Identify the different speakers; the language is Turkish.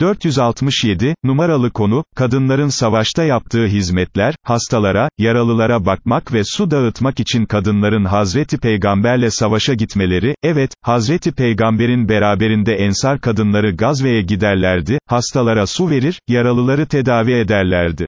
Speaker 1: 467, numaralı konu, kadınların savaşta yaptığı hizmetler, hastalara, yaralılara bakmak ve su dağıtmak için kadınların Hazreti Peygamberle savaşa gitmeleri, evet, Hazreti Peygamberin beraberinde ensar kadınları gazveye giderlerdi, hastalara su verir, yaralıları tedavi ederlerdi.